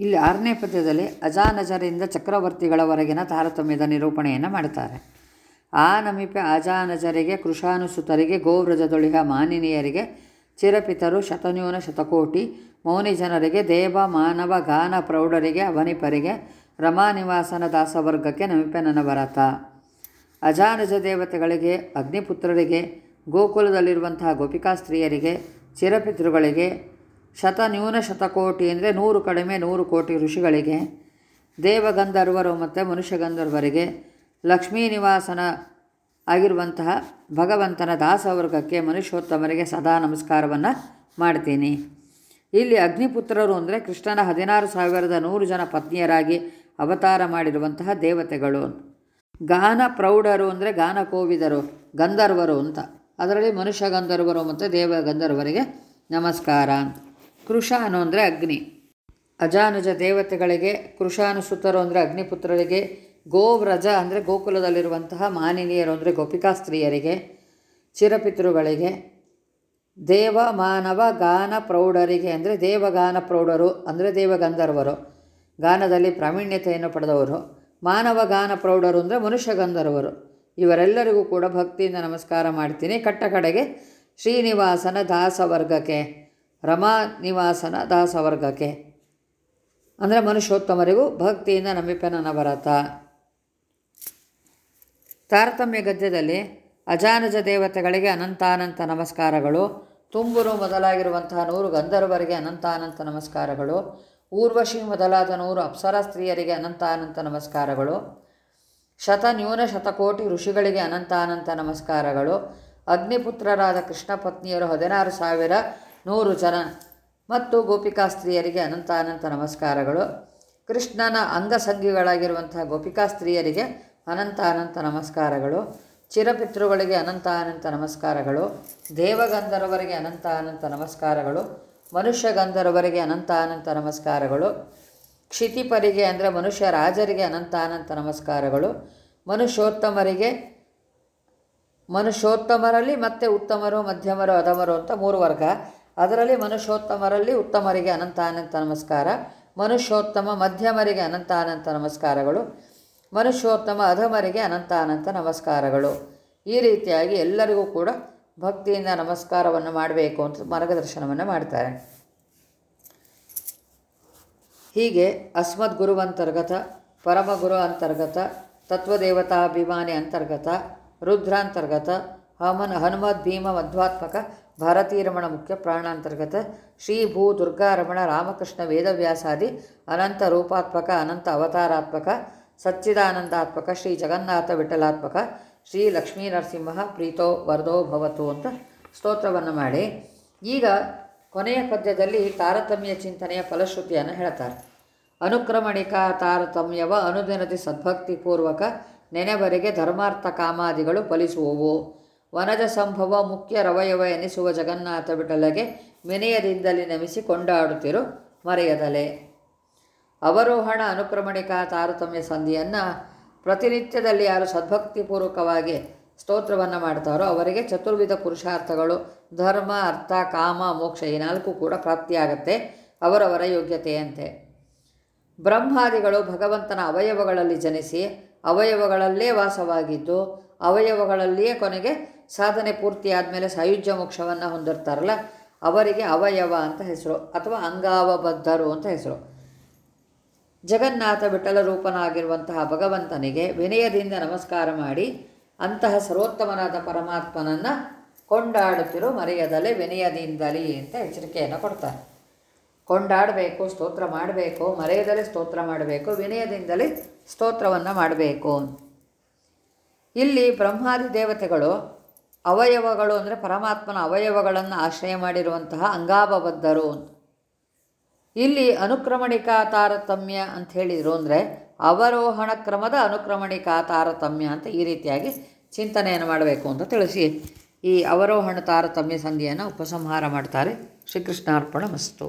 ಇಲ್ಲಿ ಆರನೇ ಪದ್ಯದಲ್ಲಿ ಅಜಾನಜರಿಂದ ಚಕ್ರವರ್ತಿಗಳವರೆಗಿನ ತಾರತಮ್ಯದ ನಿರೂಪಣೆಯನ್ನು ಮಾಡ್ತಾರೆ ಆ ನಮಿಪೆ ಅಜಾನಜರಿಗೆ, ಕೃಷಾನುಸುತರಿಗೆ, ಗೋವ್ರಜದೊಳಿಗ ಮಾನಿನಿಯರಿಗೆ, ಚಿರಪಿತರು ಶತನ್ಯೂನ ಶತಕೋಟಿ ಮೌನಿ ಜನರಿಗೆ ದೇವ ಮಾನವ ಗಾನ ಪ್ರೌಢರಿಗೆ, ಅವನಿಪರಿಗೆ, ರಮಾನಿವಾಸನ ದಾಸವರ್ಗಕ್ಕೆ ನಮಿಪೆ ನನ್ನ ಭರತ ಅಜಾನಜ ದೇವತೆಗಳಿಗೆ, ಅಗ್ನಿಪುತ್ರರಿಗೆ, ಗೋಕುಲದಲ್ಲಿರುವಂತಹ ಗೋಪಿಕಾ ಸ್ತ್ರೀಯರಿಗೆ ಚಿರಪಿತೃಗಳಿಗೆ ಶತ ನ್ಯೂನ ಶತಕೋಟಿ ಅಂದರೆ ನೂರು ಕಡಿಮೆ ನೂರು ಕೋಟಿ ಋಷಿಗಳಿಗೆ, ದೇವಗಂಧರ್ವರು ಮತ್ತು ಮನುಷ್ಯಗಂಧರ್ವರಿಗೆ ಲಕ್ಷ್ಮೀ ನಿವಾಸನ ಆಗಿರುವಂತಹ ಭಗವಂತನ ದಾಸವರ್ಗಕ್ಕೆ ಮನುಷ್ಯೋತ್ತಮರಿಗೆ ಸದಾ ನಮಸ್ಕಾರವನ್ನು ಮಾಡ್ತೀನಿ. ಇಲ್ಲಿ ಅಗ್ನಿಪುತ್ರರು ಅಂದರೆ ಕೃಷ್ಣನ ಹದಿನಾರು ಸಾವಿರದ ನೂರು ಜನ ಪತ್ನಿಯರಾಗಿ ಅವತಾರ ಮಾಡಿರುವಂತಹ ದೇವತೆಗಳು. ಗಾನ ಪ್ರೌಢರು ಅಂದರೆ ಗಾನ ಕೋವಿದರು, ಗಂಧರ್ವರು ಅಂತ. ಅದರಲ್ಲಿ ಮನುಷ್ಯ ಗಂಧರ್ವರು ಮತ್ತು ದೇವ ಗಂಧರ್ವರಿಗೆ ನಮಸ್ಕಾರ. ಕೃಷಾನು ಅಂದರೆ ಅಗ್ನಿ. ಅಜಾನುಜ ದೇವತೆಗಳಿಗೆ, ಕೃಷಾನುಸುತರು ಅಂದರೆ ಅಗ್ನಿಪುತ್ರರಿಗೆ, ಗೋವ್ರಜ ಅಂದರೆ ಗೋಕುಲದಲ್ಲಿರುವಂತಹ ಮಾನಿನಿಯರು ಅಂದರೆ ಗೋಪಿಕಾ ಸ್ತ್ರೀಯರಿಗೆ, ಚಿರಪಿತೃಗಳಿಗೆ, ದೇವ ಮಾನವ ಗಾನ ಪ್ರೌಢರಿಗೆ ಅಂದರೆ ದೇವಗಾನ ಪ್ರೌಢರು ಅಂದರೆ ದೇವಗಂಧರ್ವರು, ಗಾನದಲ್ಲಿ ಪ್ರಾವೀಣ್ಯತೆಯನ್ನು ಪಡೆದವರು, ಮಾನವ ಗಾನ ಪ್ರೌಢರು ಅಂದರೆ ಮನುಷ್ಯ ಗಂಧರ್ವರು. ಇವರೆಲ್ಲರಿಗೂ ಕೂಡ ಭಕ್ತಿಯಿಂದ ನಮಸ್ಕಾರ ಮಾಡ್ತೀನಿ. ಕಟ್ಟ ಕಡೆಗೆ ಶ್ರೀನಿವಾಸನ ದಾಸವರ್ಗಕ್ಕೆ. ರಮಾ ನಿವಾಸನ ದಾಸವರ್ಗಕ್ಕೆ. ಅಂದರೆ ಮನುಷ್ಯೋತ್ತಮರಿಗೂ ಭಕ್ತಿಯಿಂದ ನಂಬಿಪೆ ನನ್ನ ಭರತ ತಾರತಮ್ಯ ಗದ್ಯದಲ್ಲಿ ಅಜಾನಜ ದೇವತೆಗಳಿಗೆ ಅನಂತಾನಂತ ನಮಸ್ಕಾರಗಳು. ತುಂಬುರು ಮೊದಲಾಗಿರುವಂತಹ ನೂರು ಗಂಧರ್ವರಿಗೆ ಅನಂತಾನಂತ ನಮಸ್ಕಾರಗಳು. ಊರ್ವಶಿ ಮೊದಲಾದ ನೂರು ಅಪ್ಸರ ಸ್ತ್ರೀಯರಿಗೆ ಅನಂತಾನಂತ ನಮಸ್ಕಾರಗಳು. ಶತ ನ್ಯೂನ ಶತಕೋಟಿ ಋಷಿಗಳಿಗೆ ಅನಂತಾನಂತ ನಮಸ್ಕಾರಗಳು. ಅಗ್ನಿಪುತ್ರರಾದ ಕೃಷ್ಣ ಪತ್ನಿಯರು ಹದಿನಾರು ಸಾವಿರ ನೂರು ಜನ ಮತ್ತು ಗೋಪಿಕಾ ಸ್ತ್ರೀಯರಿಗೆ ಅನಂತ ನಮಸ್ಕಾರಗಳು. ಕೃಷ್ಣನ ಅಂಗಸಂಗಿಗಳಾಗಿರುವಂತಹ ಗೋಪಿಕಾ ಸ್ತ್ರೀಯರಿಗೆ ಅನಂತ ಅನಂತ ನಮಸ್ಕಾರಗಳು. ಚಿರಪಿತೃಗಳಿಗೆ ಅನಂತ ಅನಂತ ನಮಸ್ಕಾರಗಳು. ದೇವಗಂಧರವರಿಗೆ ಅನಂತ ಅನಂತ ನಮಸ್ಕಾರಗಳು. ಮನುಷ್ಯ ಗಂಧರವರಿಗೆ ಅನಂತ ಅನಂತ ನಮಸ್ಕಾರಗಳು. ಕ್ಷಿತಿಪರಿಗೆ ಅಂದರೆ ಮನುಷ್ಯ ರಾಜರಿಗೆ ಅನಂತ ಅನಂತ ನಮಸ್ಕಾರಗಳು. ಮನುಷ್ಯೋತ್ತಮರಿಗೆ, ಮನುಷ್ಯೋತ್ತಮರಲ್ಲಿ ಮತ್ತೆ ಉತ್ತಮರು, ಮಧ್ಯಮರು, ಅಧಮರು ಅಂತ ಮೂರು ವರ್ಗ. ಅದರಲ್ಲಿ ಮನುಷ್ಯೋತ್ತಮರಲ್ಲಿ ಉತ್ತಮರಿಗೆ ಅನಂತ ಅನಂತ ನಮಸ್ಕಾರ, ಮನುಷ್ಯೋತ್ತಮ ಮಧ್ಯಮರಿಗೆ ಅನಂತ ಅನಂತ ನಮಸ್ಕಾರಗಳು, ಮನುಷ್ಯೋತ್ತಮ ಅಧಮರಿಗೆ ಅನಂತ ಅನಂತ ನಮಸ್ಕಾರಗಳು. ಈ ರೀತಿಯಾಗಿ ಎಲ್ಲರಿಗೂ ಕೂಡ ಭಕ್ತಿಯಿಂದ ನಮಸ್ಕಾರವನ್ನು ಮಾಡಬೇಕು ಅಂತ ಮಾರ್ಗದರ್ಶನವನ್ನು ಮಾಡ್ತಾರೆ. ಹೀಗೆ ಅಸ್ಮದ್ ಗುರು ಅಂತರ್ಗತ ಪರಮಗುರು ಅಂತರ್ಗತ, ತತ್ವದೇವತಾಭಿಮಾನಿ ಅಂತರ್ಗತ, ರುದ್ರಾಂತರ್ಗತ, ಹಮನ್ ಹನುಮದ್ ಭೀಮ ಮಧ್ವಾತ್ಮಕ ಭಾರತೀರಮಣ ಮುಖ್ಯ ಪ್ರಾಣಾಂತರ್ಗತ ಶ್ರೀ ಭೂ ದುರ್ಗಾರಮಣ ರಾಮಕೃಷ್ಣ ವೇದವ್ಯಾಸಾದಿ ಅನಂತ ರೂಪಾತ್ಮಕ, ಅನಂತ ಅವತಾರಾತ್ಮಕ, ಸಚ್ಚಿದಾನಂದಾತ್ಮಕ, ಶ್ರೀ ಜಗನ್ನಾಥ ವಿಠಲಾತ್ಮಕ, ಶ್ರೀ ಲಕ್ಷ್ಮೀ ನರಸಿಂಹ ಪ್ರೀತೋ ವರದೋ ಭವತು ಅಂತ ಸ್ತೋತ್ರವನ್ನು ಮಾಡಿ. ಈಗ ಕೊನೆಯ ಪದ್ಯದಲ್ಲಿ ತಾರತಮ್ಯ ಚಿಂತನೆಯ ಫಲಶ್ರುತಿಯನ್ನು ಹೇಳ್ತಾರೆ. ಅನುಕ್ರಮಣಿಕಾ ತಾರತಮ್ಯವ ಅನುದಿನದಿ ಸದ್ಭಕ್ತಿಪೂರ್ವಕ ನೆನೆವರೆಗೆ ಧರ್ಮಾರ್ಥ ಕಾಮಾದಿಗಳು ಫಲಿಸುವವು. ವನಜ ಸಂಭವ ಮುಖ್ಯ ರವಯವ ಎನಿಸುವ ಜಗನ್ನಾಥ ಬಿಡಲಗೆ ವಿನಯದಿಂದಲೇ ನಮಿಸಿ ಕೊಂಡಾಡುತ್ತಿರು ಮರೆಯದಲೆ. ಅವರೋಹಣ ಅನುಕ್ರಮಣಿಕಾ ತಾರತಮ್ಯ ಸಂಧಿಯನ್ನು ಪ್ರತಿನಿತ್ಯದಲ್ಲಿ ಯಾರು ಸದ್ಭಕ್ತಿಪೂರ್ವಕವಾಗಿ ಸ್ತೋತ್ರವನ್ನು ಮಾಡ್ತಾರೋ ಅವರಿಗೆ ಚತುರ್ವಿಧ ಪುರುಷಾರ್ಥಗಳು, ಧರ್ಮ, ಅರ್ಥ, ಕಾಮ, ಮೋಕ್ಷ ಈ ನಾಲ್ಕು ಕೂಡ ಪ್ರಾಪ್ತಿಯಾಗತ್ತೆ ಅವರವರ ಯೋಗ್ಯತೆಯಂತೆ. ಬ್ರಹ್ಮಾದಿಗಳು ಭಗವಂತನ ಅವಯವಗಳಲ್ಲಿ ಜನಿಸಿ ಅವಯವಗಳಲ್ಲೇ ವಾಸವಾಗಿದ್ದು ಅವಯವಗಳಲ್ಲಿಯೇ ಕೊನೆಗೆ ಸಾಧನೆ ಪೂರ್ತಿ ಆದಮೇಲೆ ಸಾಯುಜ್ಯ ಮೋಕ್ಷವನ್ನು ಹೊಂದಿರ್ತಾರಲ್ಲ, ಅವರಿಗೆ ಅವಯವ ಅಂತ ಹೆಸರು, ಅಥವಾ ಅಂಗಾವಬದ್ಧರು ಅಂತ ಹೆಸರು. ಜಗನ್ನಾಥ ವಿಠಲ ರೂಪನಾಗಿರುವಂತಹ ಭಗವಂತನಿಗೆ ವಿನಯದಿಂದ ನಮಸ್ಕಾರ ಮಾಡಿ ಅಂತಹ ಸರ್ವೋತ್ತಮನಾದ ಪರಮಾತ್ಮನನ್ನು ಕೊಂಡಾಡುತ್ತಿರೋ ಮರೆಯದಲೆ ವಿನಯದಿಂದಲಿ ಅಂತ ಎಚ್ಚರಿಕೆಯನ್ನು ಕೊಡ್ತಾರೆ. ಕೊಂಡಾಡಬೇಕು, ಸ್ತೋತ್ರ ಮಾಡಬೇಕು ಮರೆಯದಲೇ ಸ್ತೋತ್ರ ಮಾಡಬೇಕು, ವಿನಯದಿಂದಲೇ ಸ್ತೋತ್ರವನ್ನು ಮಾಡಬೇಕು ಇಲ್ಲಿ ಬ್ರಹ್ಮಾದಿ ದೇವತೆಗಳು ಅವಯವಗಳು ಅಂದರೆ ಪರಮಾತ್ಮನ ಅವಯವಗಳನ್ನು ಆಶ್ರಯ ಮಾಡಿರುವಂತಹ ಅಂಗಾಭಬದ್ಧರು ಇಲ್ಲಿ ಅನುಕ್ರಮಣಿಕಾ ತಾರತಮ್ಯ ಅಂತ ಹೇಳಿದರು ಅಂದರೆ ಅವರೋಹಣ ಕ್ರಮದ ಅನುಕ್ರಮಣಿಕಾ ತಾರತಮ್ಯ ಅಂತ ಈ ರೀತಿಯಾಗಿ ಚಿಂತನೆಯನ್ನು ಮಾಡಬೇಕು ಅಂತ ತಿಳಿಸಿ ಈ ಅವರೋಹಣ ತಾರತಮ್ಯ ಸಂಧಿಯನ್ನು ಉಪಸಂಹಾರ ಮಾಡ್ತಾರೆ. ಶ್ರೀಕೃಷ್ಣಾರ್ಪಣ ಮಸ್ತು.